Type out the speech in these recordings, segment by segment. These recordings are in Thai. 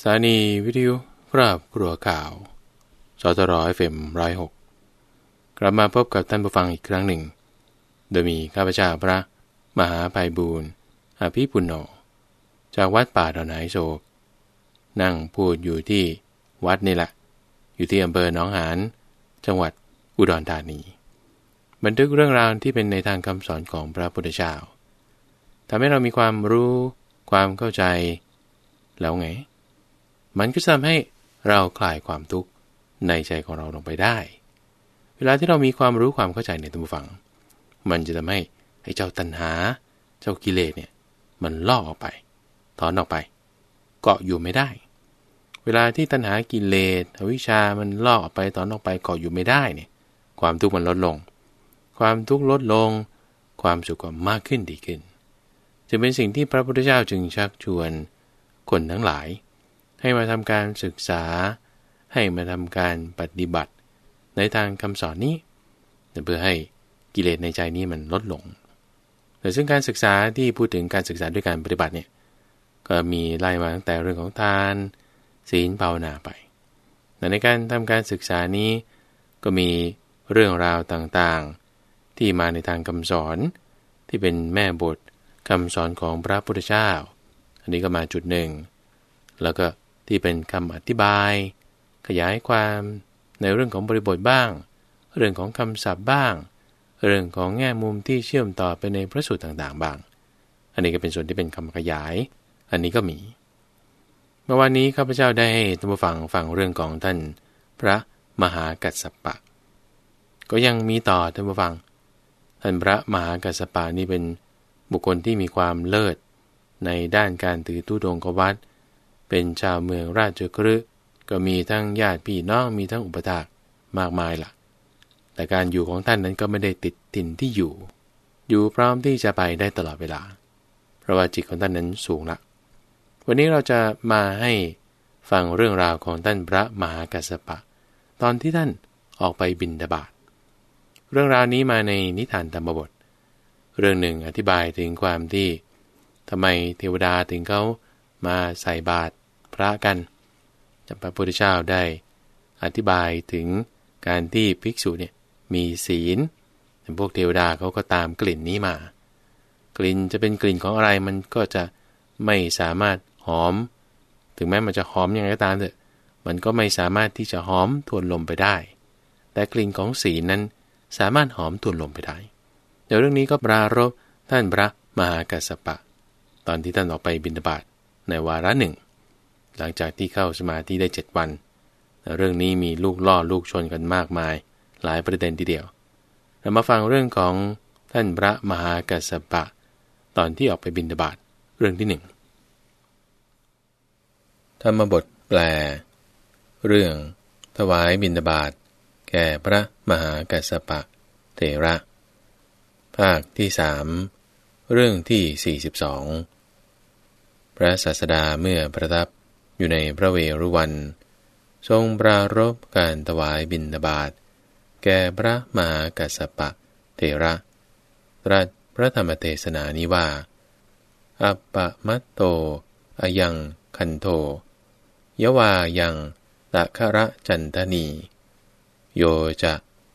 สถานีวิทยุพระกรัวข่าว สตรอเฟมร้อยหกกลับมาพบกับท่านผู้ฟังอีกครั้งหนึ่ง โดยมีข้าพเจ้าพระ มหาภัยบูรณ์อภิปุณโญจากวัดป่าดอนไหโศกนั่งพูดอยู่ที่วัดนี่แหละ อยู่ที่อำเภอหนองหาน จังหวัดอุดรธานี บันทึกเรื่องราวที่เป็นในทางคำสอนของพระพุทธเจ้าทำให้เรามีความรู้ ความเข้าใจ แล้วไง มันก็ทำให้เราคลายความทุกข์ในใจของเราลงไปได้ เวลาที่เรามีความรู้ความเข้าใจในตัวฝัง มันจะทำให้ไอ้เจ้าตัณหา เจ้ากิเลสเนี่ย มันลอกออกไป ถอนออกไป เกาะอยู่ไม่ได้ เวลาที่ตัณหากิเลสอวิชามันลอกออกไปถอนออกไปเกาะอยู่ไม่ได้เนี่ย ความทุกข์มันลดลง ความทุกข์ลดลง ความสุขก็มากขึ้นดีขึ้นจึงเป็นสิ่งที่พระพุทธเจ้าจึงชักชวนคนทั้งหลาย ให้มาทำการศึกษา ให้มาทำการปฏิบัติ ในทางคำสอนนี้เพื่อให้กิเลสในใจนี้มันลดลง แต่ซึ่งการศึกษาที่พูดถึงการศึกษาด้วยการปฏิบัติเนี่ยก็มีไล่มาตั้งแต่เรื่องของทาน ศีลภาวนาไปแต่ในการทำการศึกษานี้ก็มีเรื่องราวต่างๆ ที่มาในทางคำสอนที่เป็นแม่บทคำสอนของพระพุทธเจ้า อันนี้ก็มาจุดหนึ่ง แล้วก็ ที่เป็นคำอธิบาย ขยายความในเรื่องของบริบทบ้าง เรื่องของคำศัพท์บ้าง เรื่องของแง่มุมที่เชื่อมต่อไปในพระสูตรต่างๆ บ้าง อันนี้ก็เป็นส่วนที่เป็นคำขยาย อันนี้ก็มี เมื่อวานนี้ข้าพเจ้าได้ให้ท่านผู้ฟังฟังเรื่องของท่าน พระมหากัสสปะ ก็ยังมีต่อท่านผู้ฟัง ท่านพระมหากัสสปะนี่เป็นบุคคลที่มีความเลิศในด้านการถือตู้ดงกวัด เป็นชาวเมืองราชกฤห์ก็มีทั้งญาติพี่น้องมีทั้งอุปถากมากมายละ่ะ แต่การอยู่ของท่านนั้นก็ไม่ได้ติดถิ่นที่อยู่ อยู่พร้อมที่จะไปได้ตลอดเวลา เพราะว่าจิตของท่านนั้นสูงละ วันนี้เราจะมาให้ฟังเรื่องราวของท่านพระมหากัสสปะ ตอนที่ท่านออกไปบินดาบาดเรื่องราวนี้มาในนิทานธรรมบท เรื่องหนึ่งอธิบายถึงความที่ทำไมเทวดาถึงเขามาใส่บาตร พระกันพระพุทธเจ้าได้อธิบายถึงการที่ภิกษุเนี่ยมีศีลพวกเทวดาเขาก็ตามกลิ่นนี้มา กลิ่นจะเป็นกลิ่นของอะไรมันก็จะไม่สามารถหอม ถึงแม้มันจะหอมยังไงก็ตามเถอะมันก็ไม่สามารถที่จะหอมทวนลมไปได้ แต่กลิ่นของศีลนั้นสามารถหอมทวนลมไปได้ เดี๋ยวเรื่องนี้ก็ปรารบท่านพระมหากัสสปะ ตอนที่ท่านออกไปบินบาตในวาระหนึ่ง หลังจากที่เข้าสมาธิได้เจ็ดวัน เรื่องนี้มีลูกล่อลูกชนกันมากมาย หลายประเด็นทีเดียว เรามาฟังเรื่องของท่านพระมหากัสสปะ ตอนที่ออกไปบินบาตเรื่องที่หนึ่งธรรมบทแปล เรื่อง ถวายบินบาตแก่พระมหากัสสปะเถระ ภาคที่สามเรื่องที่ 42 พระศาสดาเมื่อประทับ อยู่ในพระเวรุวัน ทรงปรารบการถวายบิณฑบาตแก่พระมหากัสสปะเทระตรัสพระธรรมเทศนานี้ว่า อัปปะมัตโต อยังคันโท ยวายังตะคะระจันทนี โยจะ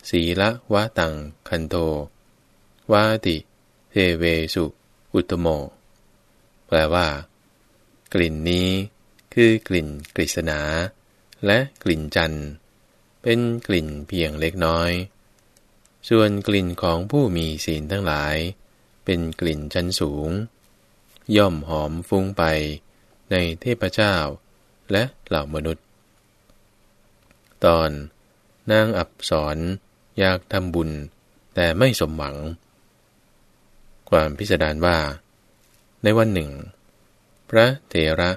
ศีละวะตังคันโท วาติเทเวสุอุตโม แปลว่า กลิ่นนี้ คือกลิ่นกฤษณา และกลิ่นจันทร์ เป็นกลิ่นเพียงเล็กน้อย ส่วนกลิ่นของผู้มีศีลทั้งหลาย เป็นกลิ่นชั้นสูง ย่อมหอมฟุ้งไปในเทพเจ้า และเหล่ามนุษย์ ตอน นางอับสอนอยากทำบุญแต่ไม่สมหวัง ความพิสดารว่า ในวันหนึ่ง พระเถระ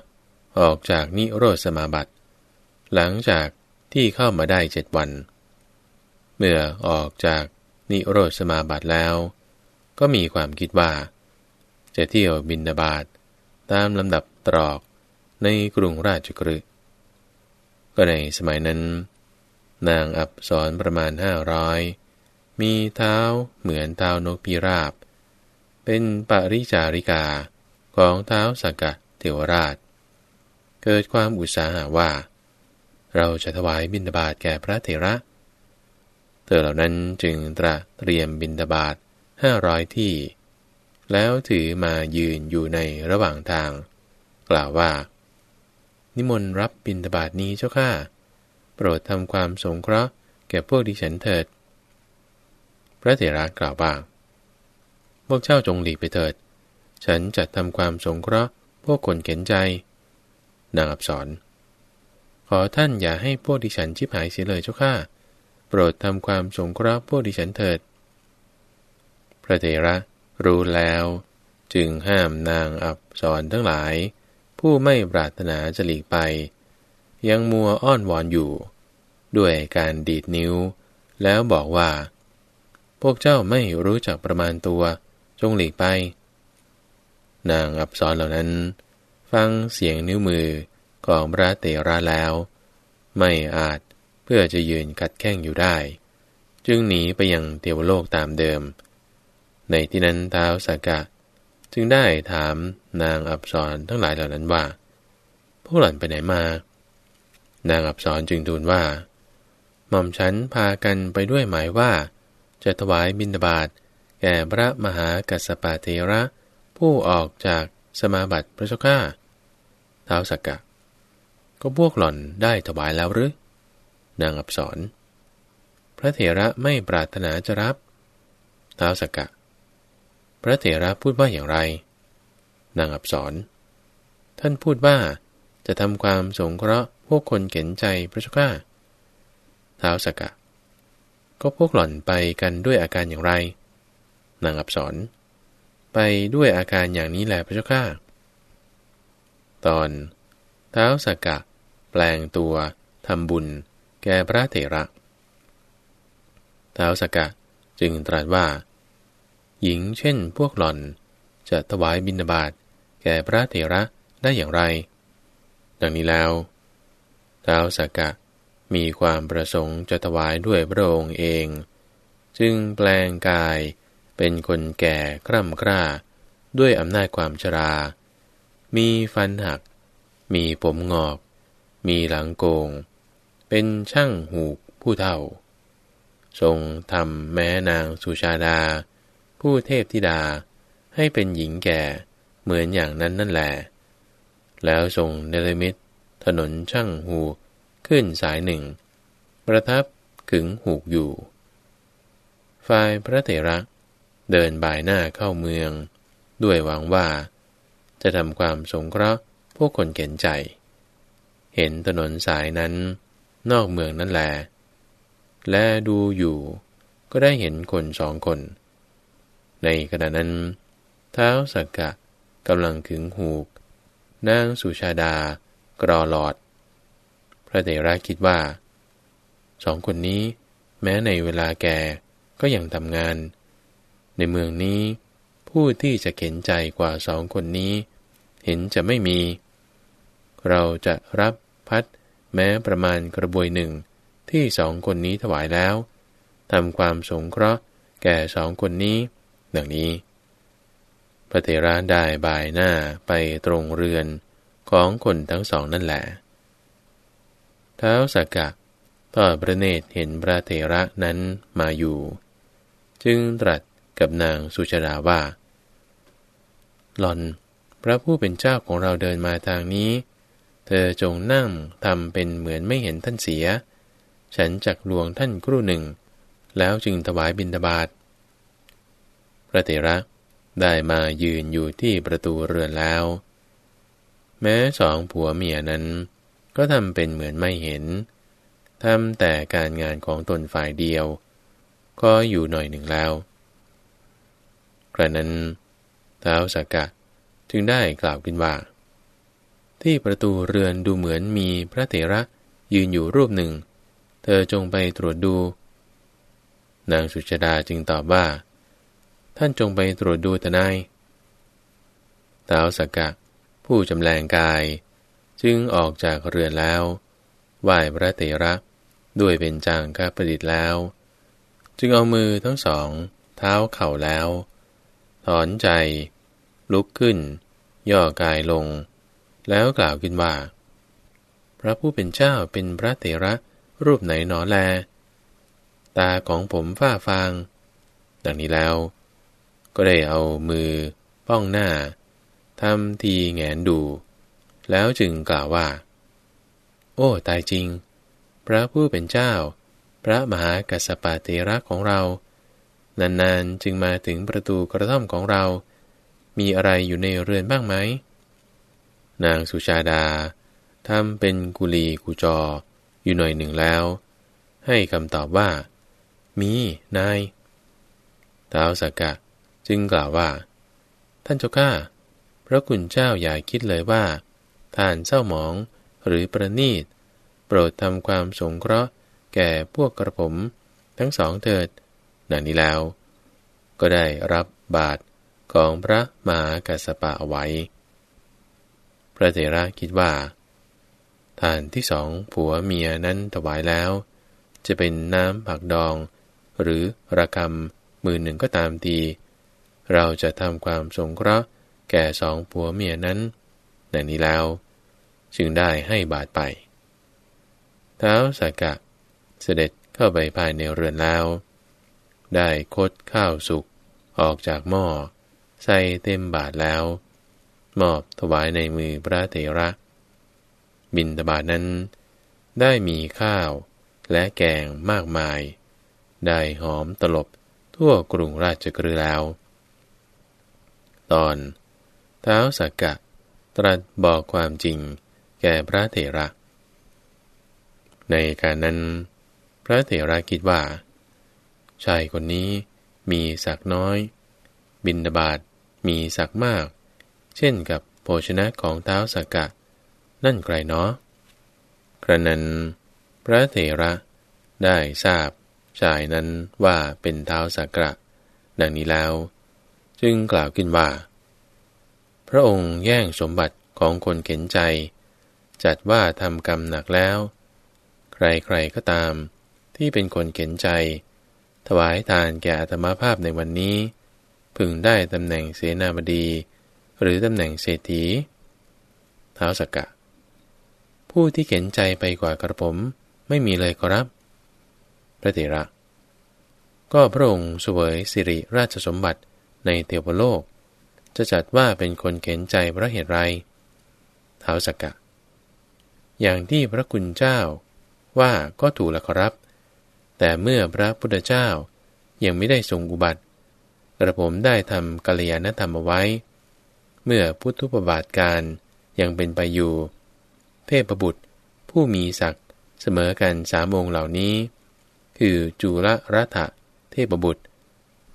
ออกจากนิโรธสมาบัติ หลังจากที่เข้ามาได้เจ็ดวัน เมื่อออกจากนิโรธสมาบัติแล้ว ก็มีความคิดว่า จะเที่ยวบินนาบาตตามลำดับตรอกในกรุงราชกฤห์ก็ในสมัยนั้น นางอับสอนประมาณห้าร้อยมีเท้าเหมือนเท้านกพิราบ เป็นปริจาริกาของเท้าสักกะเทวราช เกิดความอุตสาหะว่า เราจะถวายบิณฑบาตแก่พระเถระ เธอเหล่านั้นจึงตระเตรียมบิณฑบาตห้าร้อยที่ แล้วถือมายืนอยู่ในระหว่างทาง กล่าวว่า นิมนต์รับบิณฑบาตนี้เจ้าข้าโปรดทำความสงเคราะห์แก่พวกดิฉันเถิด พระเถระกล่าวว่า พวกเจ้าจงหลีกไปเถิด ฉันจะทำความสงเคราะห์พวกคนเข็นใจ นางอับสรขอท่านอย่าให้พวกดิฉันชิบหายเสียเลยเจ้าข้าโปรดทำความสงเคราะห์พวกดิฉันเถิด พระเถระรู้แล้วจึงห้ามนางอับสรทั้งหลาย ผู้ไม่ปรารถนาจะหลีกไป ยังมัวอ้อนวอนอยู่ ด้วยการดีดนิ้ว แล้วบอกว่า พวกเจ้าไม่รู้จักประมาณตัว จงหลีกไป นางอับสรเหล่านั้น ฟังเสียงนิ้วมือของพระเตระแล้ว ไม่อาจเพื่อจะยืนกัดแข้งอยู่ได้ จึงหนีไปยังเทวโลกตามเดิม ในที่นั้นท้าวสากะ จึงได้ถามนางอับสรทั้งหลายเหล่านั้นว่า พวกหล่อนไปไหนมา นางอับสรจึงทูลว่า หม่อมฉันพากันไปด้วยหมายว่า จะถวายบิณฑบาตแก่พระมหากัสสปะเทระผู้ออกจาก สมาบัติพระเจ้าข้าท้าวสักกะ ก็พวกหล่อนได้ถวายแล้วหรือนางอับสรพระเถระไม่ปรารถนาจะรับท้าวสักกะ พระเถระพูดว่าอย่างไร นางอับสรท่านพูดว่าจะทำความสงเคราะห์พวกคนเข็นใจพระเจ้าข้าท้าวสักกะ ก็พวกหล่อนไปกันด้วยอาการอย่างไร นางอับสร ไปด้วยอาการอย่างนี้แหละพระเจ้าข้าตอน เท้าสกกะ แปลงตัวทำบุญ แก่พระเถระ เท้าสกกะจึงตรัสว่า หญิงเช่นพวกหล่อนจะถวายบิณฑบาตแก่พระเถระได้อย่างไร ดังนี้แล้วเท้าสกกะมีความประสงค์จะถวายด้วยพระองค์เอง จึงแปลงกาย เป็นคนแก่คร่ำกร้า ด้วยอำนาจความชรา มีฟันหัก มีผมงอก มีหลังโกง เป็นช่างหูกผู้เท่า ทรงทำแม้นางสุชาดา ผู้เทพธิดาให้เป็นหญิงแก่เหมือนอย่างนั้นนั่นแหละแล้วทรงเนรมิตถนนช่างหูขึ้นสายหนึ่ง ประทับขึงหูกอยู่ ฝ่ายพระเถระ เดินบ่ายหน้าเข้าเมือง ด้วยหวังว่า จะทำความสงเคราะห์พวกคนเข็นใจ เห็นถนนสายนั้น นอกเมืองนั่นแหละและดูอยู่ก็ได้เห็นคนสองคน ในขณะนั้น เท้าสักกะกำลังขึงหูก นางสุชาดากรอหลอด พระเดระคิดว่า สองคนนี้ แม้ในเวลาแก่ก็ยังทำงาน ในเมืองนี้ ผู้ที่จะเข็นใจกว่าสองคนนี้ เห็นจะไม่มี เราจะรับพัดแม้ประมาณกระบวยหนึ่งที่สองคนนี้ถวายแล้วทำความสงเคราะห์แก่สองคนนี้ ดังนี้ พระเถระได้บายหน้าไปตรงเรือนของคนทั้งสองนั่นแหละเท้าสักกะทอดพระเนตรเห็นพระเถระนั้นมาอยู่ จึงตรัส กับนางสุชาดาว่า หล่อน พระผู้เป็นเจ้าของเราเดินมาทางนี้ เธอจงนั่งทำเป็นเหมือนไม่เห็นท่านเสีย ฉันจักลวงท่านครู่หนึ่ง แล้วจึงถวายบิณฑบาตพระเถระได้มายืนอยู่ที่ประตูเรือนแล้ว แม้สองผัวเมียนั้น ก็ทำเป็นเหมือนไม่เห็นทำแต่การงานของตนฝ่ายเดียว ก็อยู่หน่อยหนึ่งแล้ว กระนั้นท้าวสักกะจึงได้กล่าวขึ้นว่า ที่ประตูเรือนดูเหมือนมีพระเถระยืนอยู่รูปหนึ่ง เธอจงไปตรวจดู นางสุชดาจึงตอบว่า ท่านจงไปตรวจดูทนายท้าวสักกะ ผู้จำแรงกาย จึงออกจากเรือนแล้วไหว้พระเถระด้วยเป็นจางกาประดิษฐ์แล้ว จึงเอามือทั้งสอง เท้าเข่าแล้ว ถอนใจ ลุกขึ้น ย่อกายลง แล้วกล่าวขึ้นว่า พระผู้เป็นเจ้าเป็นพระเถระรูปไหนหนอแล ตาของผมฝ้าฟาง ดังนี้แล้ว ก็ได้เอามือ ป้องหน้าทำทีแงนดู แล้วจึงกล่าวว่า โอ้ ตายจริง พระผู้เป็นเจ้า พระมหากัสสปะเตระของเรา นานๆจึงมาถึงประตูกระท่อมของเรา มีอะไรอยู่ในเรือนบ้างไหม นางสุชาดาทำเป็นกุลีกุจอ อยู่หน่อยหนึ่งแล้ว ให้คำตอบว่า มีนายท้าวสักกะจึงกล่าวว่า ท่านเจ้าข้าพระคุณเจ้าอย่าคิดเลยว่าทานเศร้าหมองหรือประนีต โปรดทำความสงเคราะห์แก่พวกกระผม ทั้งสองเถิด ดังนี้แล้ว ก็ได้รับบาทของพระมหากัสปะเอาไว้ พระเถระคิดว่าทานที่สองผัวเมียนั้นถวายแล้ว จะเป็นน้ำผักดอง หรือระคำมือหนึ่งก็ตามทีเราจะทำความสงเคราะห์แก่สองผัวเมียนั้นดังนี้แล้ว จึงได้ให้บาทไป เท้าสากะเสด็จเข้าไปภายในเรือนแล้ว ได้คดข้าวสุกออกจากหม้อ ใส่เต็มบาทแล้ว มอบถวายในมือพระเถระ บินตบาทนั้น ได้มีข้าวและแกงมากมาย ได้หอมตลบทั่วกรุงราชกฤห์แล้ว ตอนเท้าสักกะ ตรัสบอกความจริงแก่พระเถระ ในการนั้น พระเถระคิดว่า ชายคนนี้มีศักน้อย บินบาตมีศักมาก เช่นกับโภชนะของเท้าสักกะ นั่นไกลเนาะกระนั้น พระเถระได้ทราบชายนั้นว่าเป็นเท้าสักกะ ดังนี้แล้ว จึงกล่าวขึ้นว่า พระองค์แย่งสมบัติของคนเข็นใจ จัดว่าทำกรรมหนักแล้ว ใครๆก็ตามที่เป็นคนเข็นใจ ถวายทานแก่อัตมาภาพในวันนี้ พึงได้ตำแหน่งเสนาบดี หรือตำแหน่งเศรษฐีท้าวสักกะ ผู้ที่เข็นใจไปกว่ากระผมไม่มีเลยครับ พระเถระ ก็พระองค์สวยสิริราชสมบัติในเทวโลก จะจัดว่าเป็นคนเข็นใจเพราะเหตุไรท้าวสกกะ อย่างที่พระคุณเจ้าว่าก็ถูกแล้วครับ แต่เมื่อพระพุทธเจ้ายังไม่ได้ทรงอุบัติกระผมได้ทำกัลยาณธรรมเอาไว้ เมื่อพุทธุปบาทการยังเป็นไปอยู่ เทพบุตรผู้มีศักดิ์เสมอกันสามองค์เหล่านี้ คือจุลรัฐเทพบุตร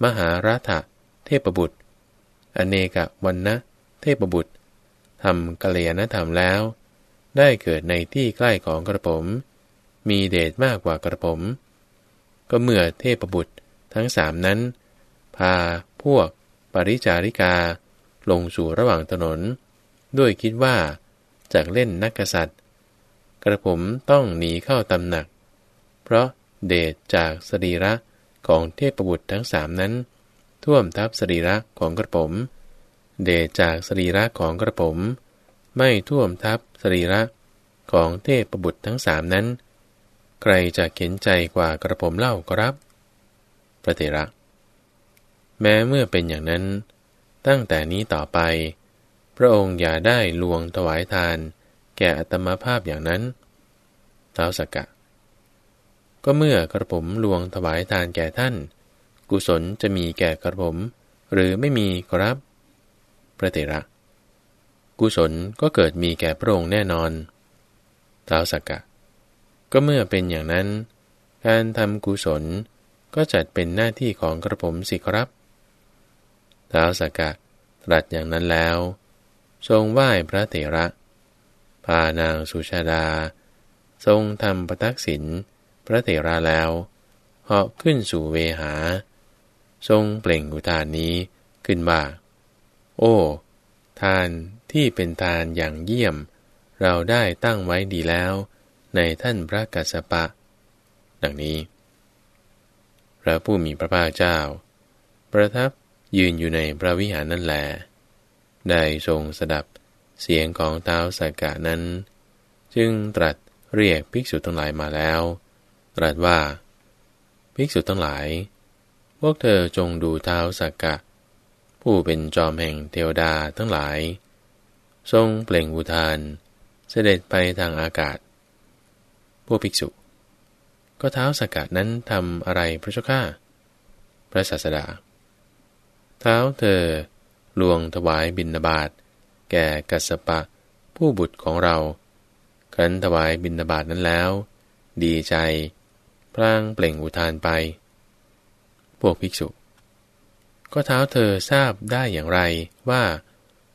มหารัฐเทพบุตร อเนกวันนะเทพบุตรทำกัลยาณธรรมแล้ว ได้เกิดในที่ใกล้ของกระผม มีเดชมากกว่ากระผม ก็เมื่อเทพบุตรทั้งสามนั้น พาพวกปริจาริกา ลงสู่ระหว่างถนน ด้วยคิดว่าจากเล่นนักษัตริย์ กระผมต้องหนีเข้าตำหนัก เพราะเดชจากสรีระของเทพบุตรทั้งสามนั้น ท่วมทับสรีระของกระผม เดชจากสรีระของกระผม ไม่ท่วมทับสรีระของเทพบุตรทั้งสามนั้น ใครจะเข็นใจกว่ากระผมเล่าครับ พระเถระ แม้เมื่อเป็นอย่างนั้น ตั้งแต่นี้ต่อไป พระองค์อย่าได้ลวงถวายทาน แก่อัตมาภาพอย่างนั้นท้าวสกกะ ก็เมื่อกระผมลวงถวายทานแก่ท่าน กุศลจะมีแก่กระผม หรือไม่มีครับ พระเถระ กุศลก็เกิดมีแก่พระองค์แน่นอนท้าวสกกะ ก็เมื่อเป็นอย่างนั้น การทำกุศลก็จัดเป็นหน้าที่ของกระผมสิครับท้าวสกกะตรัสอย่างนั้นแล้ว ทรงไหว้พระเถระพานางสุชาดา ทรงทำประทักษิณพระเถระแล้วเหาะขึ้นสู่เวหา ทรงเปล่งอุทานนี้ขึ้นว่าโอ้ ทานที่เป็นทานอย่างเยี่ยม เราได้ตั้งไว้ดีแล้ว ในท่านพระกัสสปะ ดังนี้ พระผู้มีพระภาคเจ้า ประทับยืนอยู่ในพระวิหารนั่นแหละได้ทรงสดับเสียงของเท้าสากกะนั้น จึงตรัสเรียกภิกษุทั้งหลายมาแล้ว ตรัสว่า ภิกษุทั้งหลาย พวกเธอจงดูเท้าสักกะ ผู้เป็นจอมแห่งเทวดาทั้งหลาย ทรงเปล่งอุทาน เสด็จไปทางอากาศ วกภิกษุ ก็เท้าสกกะนั้นทำอะไรพระเจ้าข้าพระศาสดา เท้าเธอลวงถวายบิณฑบาตแก่กัสปะผู้บุตรของเราขันถวายบิณฑบาตนั้นแล้ว ดีใจ พลางเปล่งอุทานไป พวกภิกษุ ก็เท้าเธอทราบได้อย่างไรว่า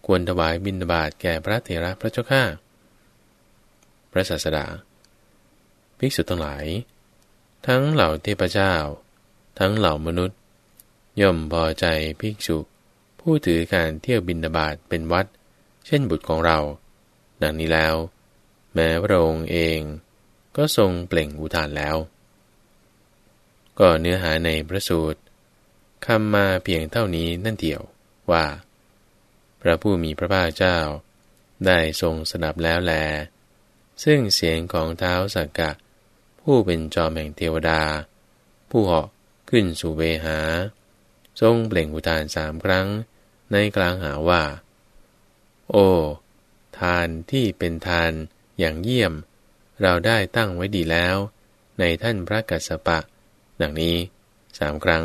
ควรถวายบิณฑบาตแก่พระเถระพระเจ้าข้าพระศาสดา ภิกษุทั้งหลาย ทั้งเหล่าเทพเจ้า ทั้งเหล่ามนุษย์ ย่อมพอใจภิกษุผู้ถือการเที่ยวบินบาตเป็นวัด เช่นบุตรของเรา ดังนี้แล้ว แม้พระองค์เองก็ทรงเปล่งอุทานแล้ว ก็เนื้อหาในพระสูตรคำมาเพียงเท่านี้นั่นเดียวว่า พระผู้มีพระภาคเจ้า ได้ทรงสนับแล้วแล ซึ่งเสียงของเท้าสักกะ ผู้เป็นจอมแห่งเทวดา ผู้เหาะขึ้นสู่เวหา ทรงเปล่งอุทานสามครั้ง ในกลางหาว่า โอ้ ทานที่เป็นทานอย่างเยี่ยม เราได้ตั้งไว้ดีแล้ว ในท่านพระกัสสปะ ดังนี้สามครั้ง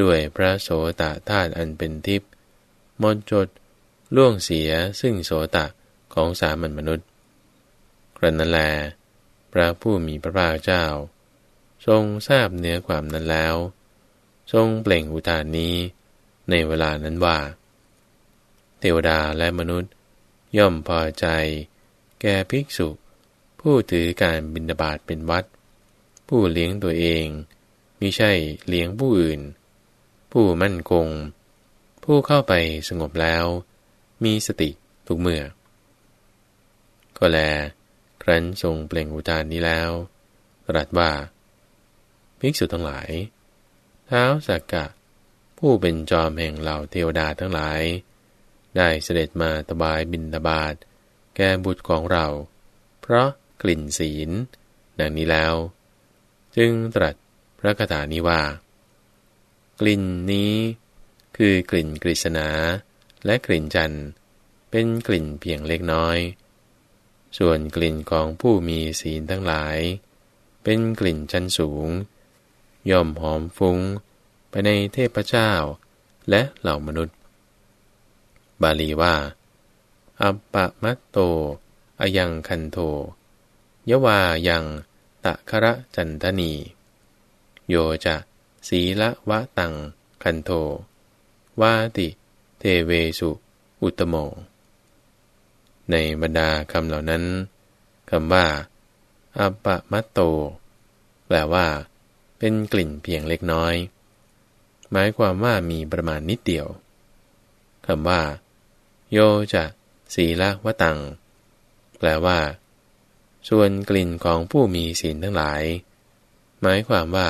ด้วยพระโสตธาตุอันเป็นทิพย์มนจดล่วงเสียซึ่งโสตะของสามัญมนุษย์ครันนั้นแล พระผู้มีพระภาคเจ้า ทรงทราบเนื้อความนั้นแล้ว ทรงเปล่งอุทานนี้ในเวลานั้นว่า เทวดาและมนุษย์ ย่อมพอใจ แก่ภิกษุ ผู้ถือการบินบาตเป็นวัด ผู้เลี้ยงตัวเองมิใช่เลี้ยงผู้อื่น ผู้มั่นคง ผู้เข้าไปสงบแล้ว มีสติทุกเมื่อ ก็แล ครั้นทรงเปล่งอุทานนี้แล้ว ตรัสว่า ภิกษุทั้งหลาย เท้าสักกะ ผู้เป็นจอมแห่งเหล่าเทวดาทั้งหลาย ได้เสด็จมาตบายบินตบาทแก่บุตรของเรา เพราะกลิ่นศีล ดังนี้แล้ว จึงตรัสพระคาถานี้ว่า กลิ่นนี้คือกลิ่นกฤษณาและกลิ่นจันเป็นกลิ่นเพียงเล็กน้อย ส่วนกลิ่นของผู้มีศีลทั้งหลาย เป็นกลิ่นชั้นสูง ย่อมหอมฟุ้ง ไปในเทพเจ้า และเหล่ามนุษย์ บาลีว่า อัปปะมัตโต อยังคันโท ยวายังตะคระจันทนี โยจะศีละวะตังคันโท วาติ เทเวสุ อุตโม ในบรรดาคำเหล่านั้นคำว่าอัปะมัตโต แปลว่า เป็นกลิ่นเพียงเล็กน้อย หมายความว่ามีประมาณนิดเดียวคำว่า โยจะศีละวะตัง แปลว่า ส่วนกลิ่นของผู้มีศีลทั้งหลาย หมายความว่า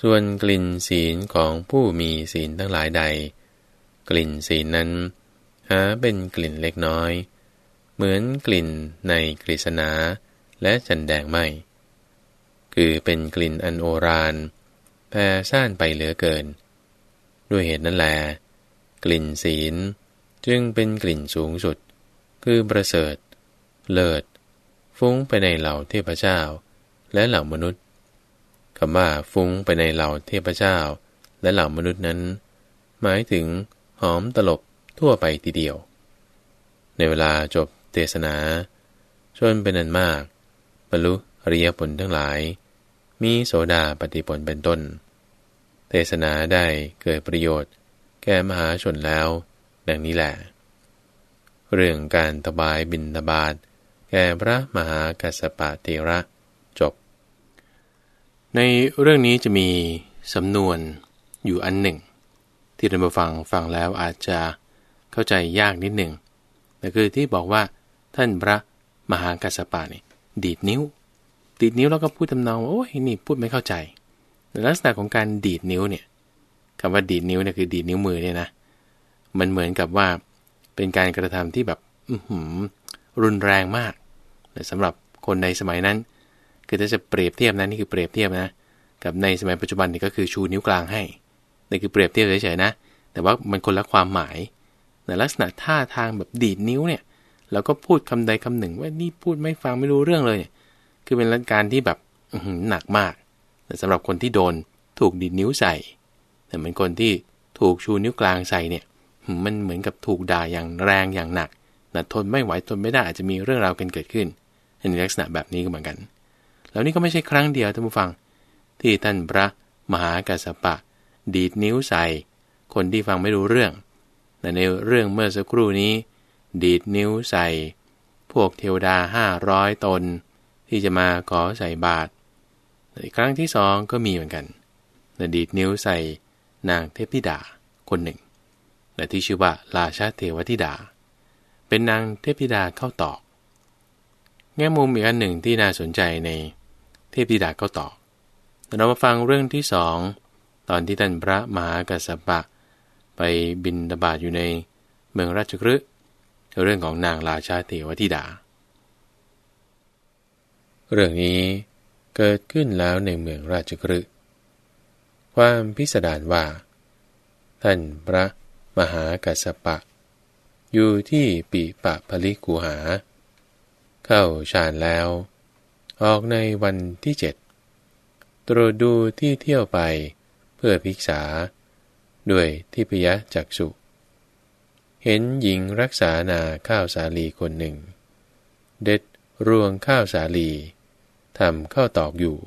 ส่วนกลิ่นศีลของผู้มีศีลทั้งหลายใด กลิ่นศีลนั้น หาเป็นกลิ่นเล็กน้อย เหมือนกลิ่นในกฤษณาและจันแดงไม่คือเป็นกลิ่นอันโอรานแผ่ซ่านไปเหลือเกิน ด้วยเหตุนั้นแล กลิ่นศีลจึงเป็นกลิ่นสูงสุด คือประเสริฐ เลิศ ฟุ้งไปในเหล่าเทพเจ้า และเหล่ามนุษย์คำว่าฟุ้งไปในเหล่าเทพเจ้า และเหล่ามนุษย์นั้น หมายถึงหอมตลบ ทั่วไปทีเดียว ในเวลาจบเทศนา ชนเป็นอันมาก บรรลุอริยผลทั้งหลาย มีโสดาปฏิผลเป็นต้น เทศนาได้เกิดประโยชน์ แก่มหาชนแล้ว ดังนี้แหละ เรื่องการถบายบินทบาทแก่พระมหากัสปะเทระจบ ในเรื่องนี้จะมีสำนวนอยู่อันหนึ่ง ที่ท่านผู้ฟังฟังแล้วอาจจะ เข้าใจยากนิดหนึ่งแต่คือที่บอกว่าท่านพระมหากัสปะนี่ดีดนิ้ว ดีดนิ้วแล้วก็พูดทำนองโอ้ยนี่พูดไม่เข้าใจลักษณะของการดีดนิ้วเนี่ยคำว่าดีดนิ้วเนี่ยคือดีดนิ้วมือเนี่ยนะ มันเหมือนกับว่าเป็นการกระทำที่แบบอืรุนแรงมากแต่สำหรับคนในสมัยนั้น คือถ้าจะเปรียบเทียบนะนี่คือเปรียบเทียบนะ กับในสมัยปัจจุบันนี่ก็คือชูนิ้วกลางให้นี่คือเปรียบเทียบเฉยๆนะ แต่ว่ามันคนละความหมาย ในลักษณะท่าทางแบบดีดนิ้วเนี่ยแล้วก็พูดคำใดคำหนึ่งว่านี่พูดไม่ฟังไม่รู้เรื่องเลยคือเป็นรัการที่แบบหนักมาก แต่สำหรับคนที่โดนถูกดีดนิ้วใส่ แต่เหมือนคนที่ถูกชูนิ้วกลางใส่เนี่ยมันเหมือนกับถูกด่าอย่างแรงอย่างหนักนะทนไม่ไหวทนไม่ได้อาจจะมีเรื่องราวกันเกิดขึ้นในลักษณะแบบนี้ก็เหมือนกัน แล้วนี่ก็ไม่ใช่ครั้งเดียวท่านผู้ฟัง ที่ท่านพระมหากัสปะ ดีดนิ้วใส่ คนที่ฟังไม่รู้เรื่อง ในเรื่องเมื่อสักครู่นี้ ดีดนิ้วใส่ พวกเทวดาห้าร้อยตน ที่จะมาขอใส่บาตรอีกครั้งที่สองก็มีเหมือนกันดีดนิ้วใส่นางเทพธิดาคนหนึ่งและที่ชื่อว่าราชาเทวธิดา เป็นนางเทพธิดาเข้าตอก แง่มุมอีกอันหนึ่งที่น่าสนใจในเทพธิดาเข้าตอกเรามาฟังเรื่องที่สองตอนที่ท่านพระมหากัสสปะ ไปบินดาบาดอยู่ในเมืองราชกฤห์เรื่องของนางราชาเทวธิดา เรื่องนี้เกิดขึ้นแล้วในเมืองราชกฤห์ความพิสดารว่า ท่านพระมหากัสสปะ อยู่ที่ปีปะพลิกูหา เข้าฌานแล้ว ออกในวันที่เจ็ดตรวจดูที่เที่ยวไปเพื่อพิกษา ด้วยทิพยจักสุเห็นหญิงรักษานาข้าวสาลีคนหนึ่ง เด็ดรวงข้าวสาลีทำข้าวตอกอยู่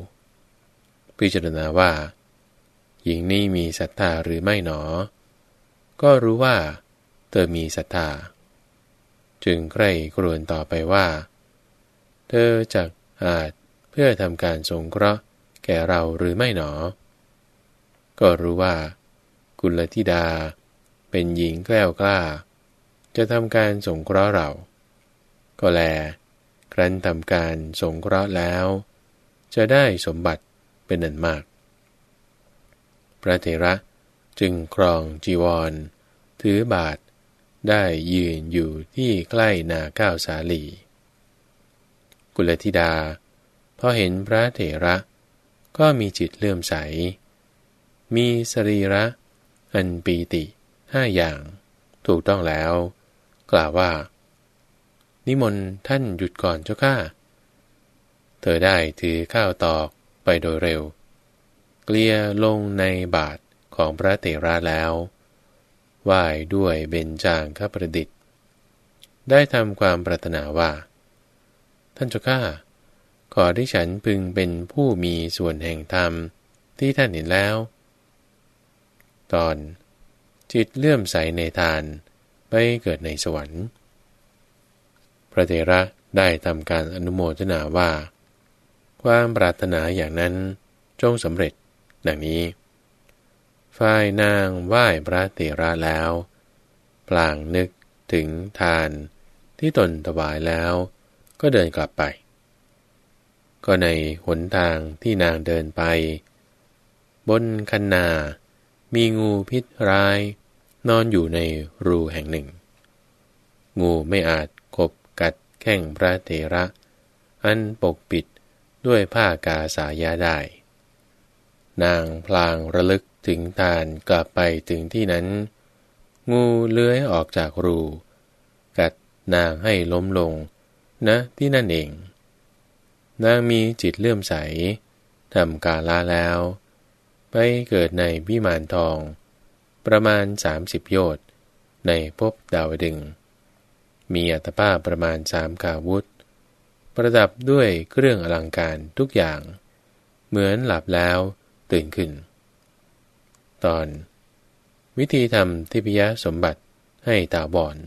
พิจารณาว่า หญิงนี้มีศรัทธาหรือไม่หนอ ก็รู้ว่า เธอมีศรัทธา จึงใคร่กรวนต่อไปว่า เธอจักอาจเพื่อทำการสงเคราะห์แก่เราหรือไม่หนอ ก็รู้ว่า กุลธิดา เป็นหญิงแกล้วกล้า จะทำการสงเคราะห์เรา ก็แล ครั้นทำการสงเคราะห์แล้ว จะได้สมบัติเป็นอันมาก พระเถระจึงครองจีวร ถือบาทได้ยืนอยู่ที่ใกล้นาก้าวสาลี กุลธิดาพอเห็นพระเถระก็มีจิตเลื่อมใส มีสรีระ อันปีติห้าอย่าง ถูกต้องแล้ว กล่าวว่า นิมนต์ท่านหยุดก่อนเจ้าข้าเธอได้ถือข้าวตอกไปโดยเร็ว เกลียลงในบาทของพระเตระแล้วไหว้ด้วยเบญจางคประดิษฐ์ ได้ทำความปรารถนาว่า ท่านเจ้าข้าขอที่ฉันพึงเป็นผู้มีส่วนแห่งธรรมที่ท่านเห็นแล้ว ตอน จิตเลื่อมใสในทานไปเกิดในสวรรค์ พระเทระได้ทำการอนุโมทนาว่า ความปรารถนาอย่างนั้นจงสำเร็จ ดังนี้ ฝ่ายนางไหว้พระเตระแล้วพลางนึกถึงทานที่ตนถวายแล้ว ก็เดินกลับไป ก็ในหนทางที่นางเดินไป บนคันนา มีงูพิษร้าย นอนอยู่ในรูแห่งหนึ่ง งูไม่อาจกบกัดแข้งพระเถระ อันปกปิดด้วยผ้ากาสายาได้ นางพลางระลึกถึงทานกลับไปถึงที่นั้น งูเลื้อยออกจากรู กัดนางให้ล้มลงนะที่นั่นเอง นางมีจิตเลื่อมใสทำกาลาแล้ว ไปเกิดในวิมานทอง ประมาณสามสิบโยชน์ในภพดาวดึง มีอัตภาพประมาณสามกาวุธ ประดับด้วยเครื่องอลังการทุกอย่าง เหมือนหลับแล้วตื่นขึ้น ตอน วิธีทำทิพยสมบัติให้ตาบอน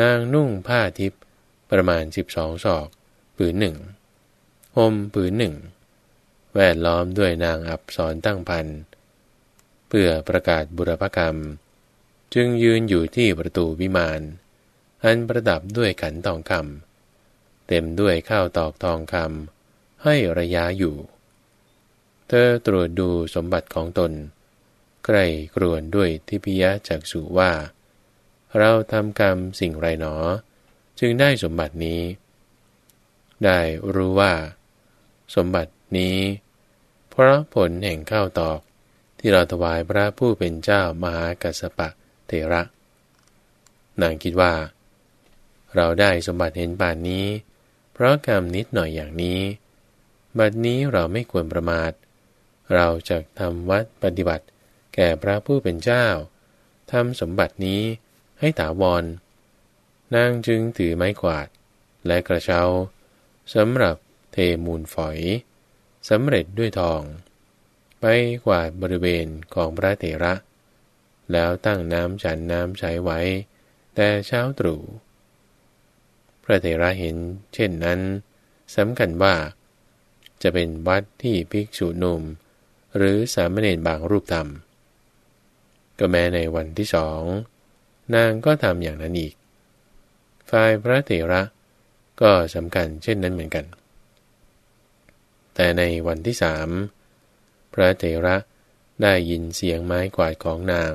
นางนุ่งผ้าทิพประมาณสิบสองศอก ผืนหนึ่งห่มผืนหนึ่ง แวดล้อมด้วยนางอับสอนตั้งพันเพื่อประกาศบุรพกรรม จึงยืนอยู่ที่ประตูวิมานอันประดับด้วยขันทองคำเต็มด้วยข้าวตอกทองคำให้ระยะอยู่ เธอตรวจดูสมบัติของตน ใกล้กรวนด้วยทิพยะจักสุว่า เราทำกรรมสิ่งไรหนอ จึงได้สมบัตินี้ ได้รู้ว่า สมบัตินี้ พราะผลแห่งข้าวตอก ที่เราถวายพระผู้เป็นเจ้ามหากัสปะเทระ นางคิดว่า เราได้สมบัติเห็นป่านนี้ เพราะกรรมนิดหน่อยอย่างนี้ บัดนี้เราไม่ควรประมาท เราจะทำวัดปฏิบัติ แก่พระผู้เป็นเจ้าทำสมบัตินี้ให้ถาวร นางจึงถือไม้กวาดและกระเช้าสำหรับเทมูลฝอย สำเร็จด้วยทอง ไปกวาดบริเวณของพระเถระ แล้วตั้งน้ำฉันน้ำใช้ไว้ แต่เช้าตรู่พระเถระเห็นเช่นนั้นสำคัญว่า จะเป็นวัดที่ภิกษุหนุ่ม หรือสามเณรบางรูปทำก็แม้ในวันที่สองนางก็ทำอย่างนั้นอีก ฝ่ายพระเถระก็สำคัญเช่นนั้นเหมือนกัน แต่ในวันที่สามพระเถระได้ยินเสียงไม้กวาดของนาง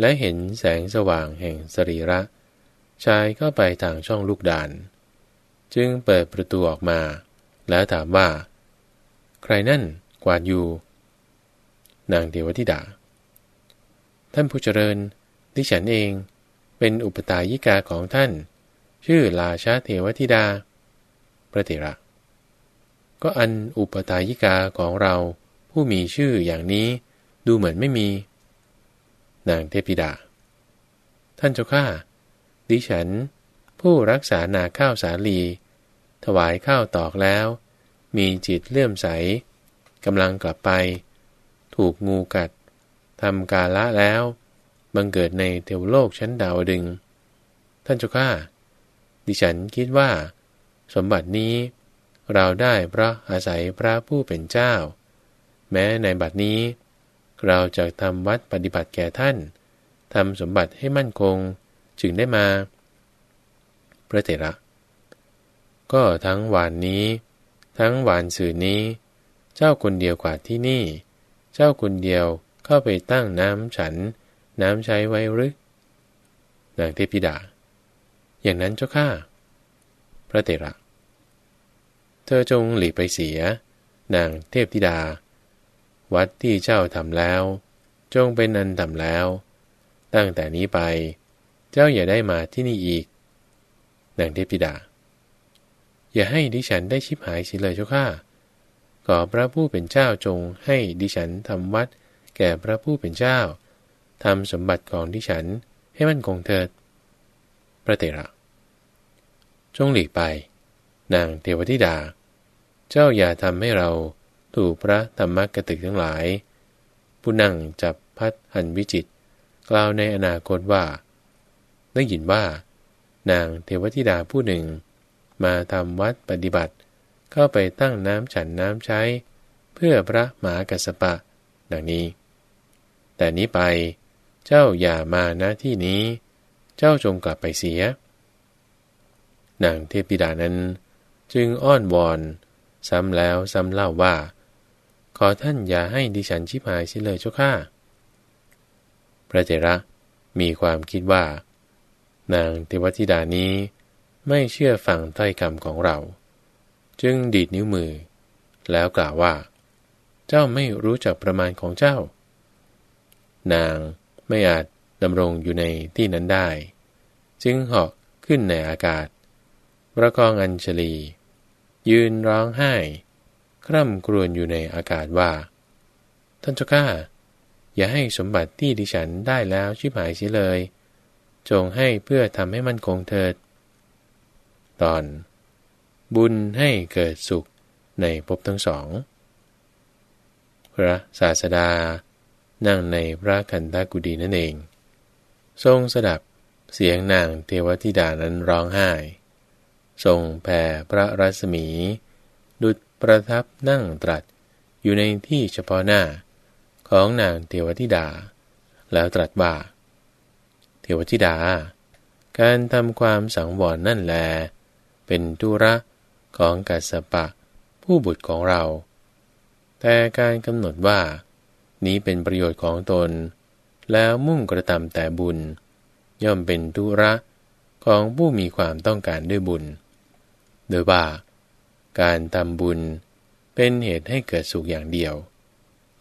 และเห็นแสงสว่างแห่งสรีระ ชายก็ไปทางช่องลูกดาน จึงเปิดประตูออกมา แล้วถามว่า ใครนั่นกวาดอยู่ นางเทวทิดา ท่านผู้เจริญดิฉันเองเป็นอุปตายิกาของท่าน ชื่อลาชาเทวทิดา พระเถระ ก็อันอุปตายิกาของเราผู้มีชื่ออย่างนี้ดูเหมือนไม่มี นางเทพิดา ท่านเจ้าข้าดิฉัน ผู้รักษานาข้าวสาลี ถวายข้าวตอกแล้ว มีจิตเลื่อมใสกำลังกลับไป ถูกงูกัดทำกาละแล้ว บังเกิดในเทวโลกชั้นดาวดึง ท่านเจ้าข้าดิฉันคิดว่า สมบัตินี้ เราได้เพราะอาศัยพระผู้เป็นเจ้า แม้ในบัดนี้ เราจะทำวัดปฏิบัติแก่ท่านทำสมบัติให้มั่นคงจึงได้มา พระเถระ ก็ทั้งวานนี้ ทั้งวานสื่อนี้ เจ้าคนเดียวกว่าที่นี่ เจ้าคนเดียวเข้าไปตั้งน้ำฉัน น้ำใช้ไว้หรือนางเทพิดา อย่างนั้นเจ้าข้า พระเถระ ธอจงหลีกไปเสีย นางเทพธิดา วัดที่เจ้าทำแล้ว จงเป็นอันทำแล้ว ตั้งแต่นี้ไป เจ้าอย่าได้มาที่นี่อีก นางเทพธิดา อย่าให้ดิฉันได้ชิบหายสิเลยเจ้าข้าขอพระผู้เป็นเจ้าจงให้ดิฉันทำวัด แก่พระผู้เป็นเจ้าทำสมบัติของดิฉันให้มันคงเถิด พระเตระ จงหลีกไป นางเทวธิดา เจ้าอย่าทำให้เราถูกพระธรรมกติกทั้งหลาย ผู้นั่งจับพัดหันวิจิต กล่าวในอนาคตว่าได้ยินว่า นางเทวธิดาผู้หนึ่ง มาทำวัดปฏิบัติ เข้าไปตั้งน้ำฉันน้ำใช้ เพื่อพระมหากัสปะ ดังนี้ แต่นี้ไปเจ้าอย่ามาณที่นี้ เจ้าจงกลับไปเสียนางเทพธิดานั้นจึงอ้อนวอน ซ้ำแล้วซ้ำเล่าว่า ขอท่านอย่าให้ดิฉันชิบหายสิเลยเจ้าข้าพระเจระมีความคิดว่า นางเทวธิดานี้ไม่เชื่อฟังถ้อยคำของเรา จึงดีดนิ้วมือ แล้วกล่าวว่า เจ้าไม่รู้จักประมาณของเจ้า นางไม่อาจดำรงอยู่ในที่นั้นได้ จึงเหาะขึ้นในอากาศ ประกองอัญชลี ยืนร้องไห้ คร่ำครวญอยู่ในอากาศว่า ท่านเจ้าข้าอย่าให้สมบัติที่ดิฉันได้แล้วชิบหายเสียเลย จงให้เพื่อทำให้มันคงเถิด ตอน บุญให้เกิดสุขในภพทั้งสอง พระศาสดา นั่งในพระคันธกุฎีนั่นเอง ทรงสดับเสียงนางเทวธิดานั้นร้องไห้ ทรงแผ่พระรัศมี ดุจประทับนั่งตรัสอยู่ในที่เฉพาะหน้าของนางเทวธิดา แล้วตรัสว่าเทวธิดา การทำความสังวรนั่นแล เป็นธุระของกัสปะผู้บุตรของเรา แต่การกำหนดว่า นี้เป็นประโยชน์ของตน แล้วมุ่งกระทำแต่บุญ ย่อมเป็นธุระของผู้มีความต้องการด้วยบุญ โดยว่า การทำบุญเป็นเหตุให้เกิดสุขอย่างเดียว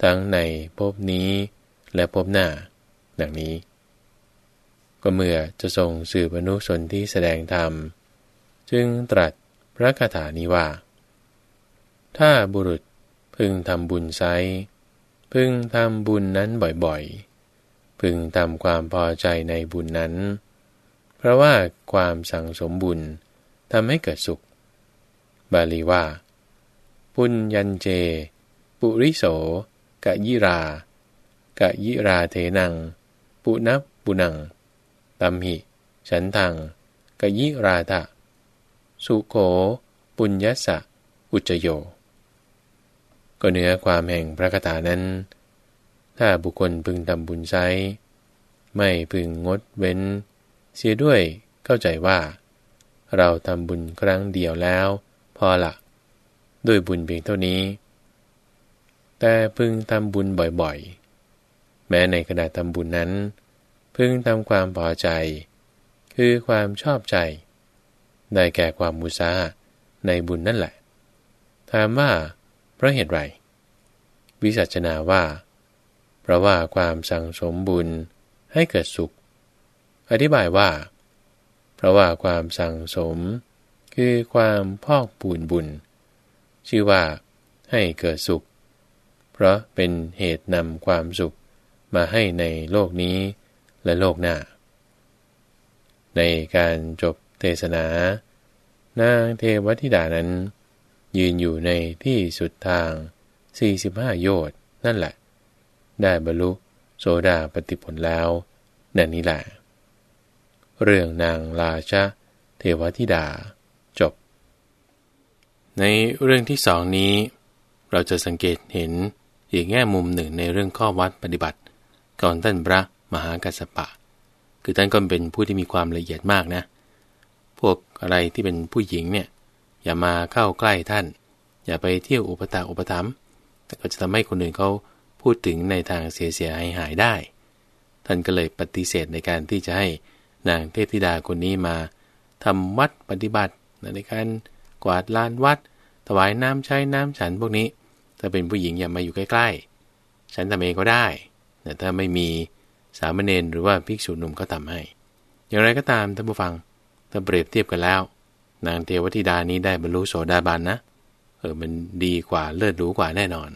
ทั้งในภพนี้และภพหน้า ดังนี้ ก็เมื่อจะทรงสื่อบรรนุสนที่แสดงธรรม จึงตรัสพระคาถานี้ว่า ถ้าบุรุษพึงทำบุญไซพึงทำบุญนั้นบ่อยๆ พึงทำความพอใจในบุญนั้น เพราะว่าความสั่งสมบุญทำให้เกิดสุข บาลีว่า ปุญญันเจ ปุริโส กะยิรา กะยิราเทนัง ปุนับปุนังตัมหิ ฉันทัง กะยิราทะ สุโข ปุญญสะ อุจโย ก็เนื้อความแห่งพระคาถานั้น ถ้าบุคคลพึงทำบุญไซไม่พึงงดเว้น เสียด้วยเข้าใจว่า เราทำบุญครั้งเดียวแล้ว อละด้วยบุญเพียงเท่านี้ แต่พึงทำบุญบ่อยๆ แม้ในขณะทำบุญนั้น พึงทำความพอใจ คือความชอบใจ ได้แก่ความมุสาในบุญนั่นแหละ ถามว่าเพราะเหตุไร วิสัชนาว่า เพราะว่าความสั่งสมบุญให้เกิดสุข อธิบายว่า เพราะว่าความสั่งสม คือความพอกปูนบุญ ชื่อว่าให้เกิดสุข เพราะเป็นเหตุนำความสุขมาให้ในโลกนี้และโลกหน้า ในการจบเทศนา นางเทวธิดานั้น ยืนอยู่ในที่สุดทาง 45 โยชน์นั่นแหละ ได้บรรลุโสดาปฏิผลแล้ว นั่นนี้แหละ เรื่องนางราชาเทวธิดา ในเรื่องที่สองนี้ เราจะสังเกตเห็นอีกแง่มุมหนึ่งในเรื่องข้อวัดปฏิบัติก่อนท่านพระมหากัสสปะ คือท่านก็เป็นผู้ที่มีความละเอียดมากนะ พวกอะไรที่เป็นผู้หญิงเนี่ยอย่ามาเข้าใกล้ท่าน อย่าไปเที่ยวอุปตาอุปถัมภ์แต่ก็จะทำให้คนอื่นเขาพูดถึงในทางเสียเสียหายหายได้ ท่านก็เลยปฏิเสธในการที่จะให้นางเทพธิดาคนนี้มาทำวัดปฏิบัติในการ กวาดลานวัด ถวายน้ำใช้น้ำฉันพวกนี้ ถ้าเป็นผู้หญิงอย่ามาอยู่ใกล้ๆ ฉันทำเองก็ได้แต่ถ้าไม่มีสามเณรหรือว่าภิกษุหนุ่มก็ทำให้ อย่างไรก็ตามท่านผู้ฟังถ้าเปรียบเทียบกันแล้ว นางเทวธิดานี้ได้บรรลุโสดาบันนะเออมันดีกว่าเลิศรู้กว่าแน่นอน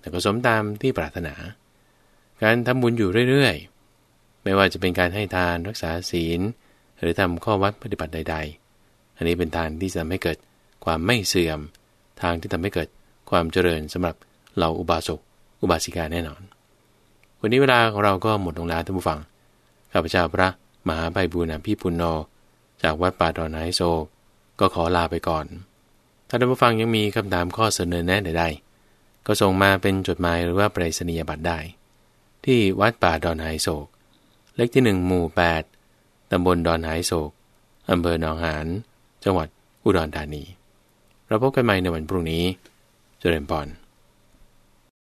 แต่ก็สมตามที่ปรารถนา การทำบุญอยู่เรื่อยๆ ไม่ว่าจะเป็นการให้ทานรักษาศีล หรือทำข้อวัดปฏิบัติใด ๆ อันนี้เป็นทางที่จะทำให้เกิด ความไม่เสื่อม ทางที่ทำให้เกิดความเจริญสำหรับเหล่าอุบาสกอุบาสิกาแน่นอน วันนี้เวลาของเราก็หมดลงแล้วท่านผู้ฟังข้าพเจ้าพระมหาไพบูลย์พี่ปุณโญจากวัดป่าดอนไฮโซ ก็ขอลาไปก่อน ถ้าท่านผู้ฟังยังมีคำถามข้อเสนอแนะใดๆก็ส่งมาเป็นจดหมายหรือว่าปรษณียบัตรได้ ที่วัดป่าดอนไฮโศก เลขที่หนึ่งหมู่ 8ตำบลดอนไฮโศกอำเภอหนองหาน จังหวัดอุดรธานี เราพบกันใหม่ในวันพรุ่งนี้ เจริญพร